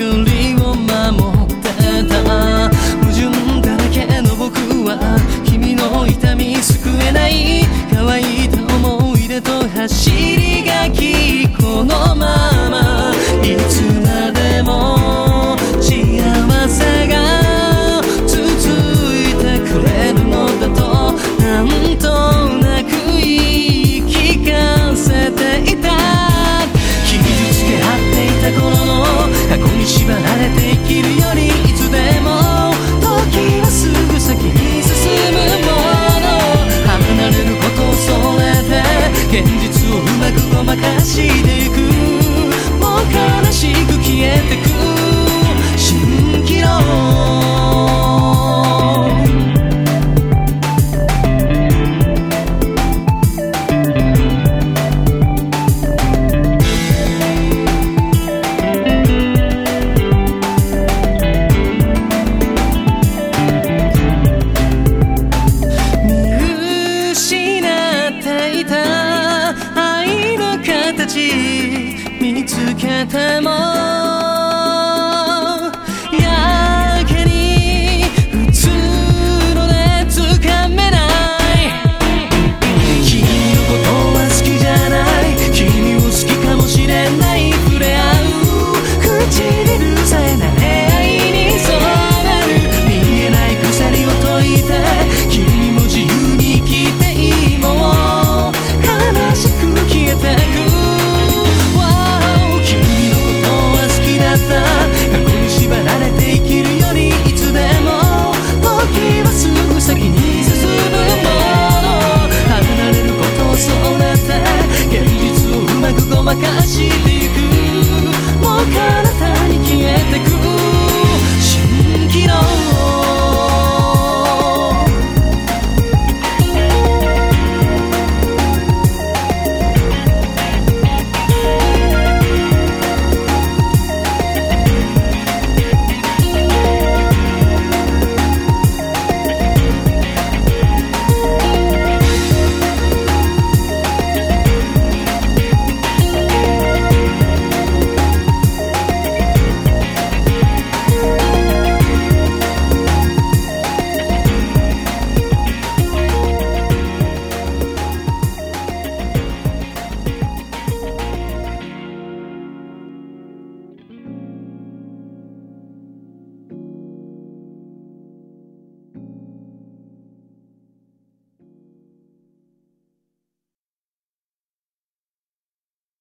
eventually 見つけてももう体に消えてく蜃気楼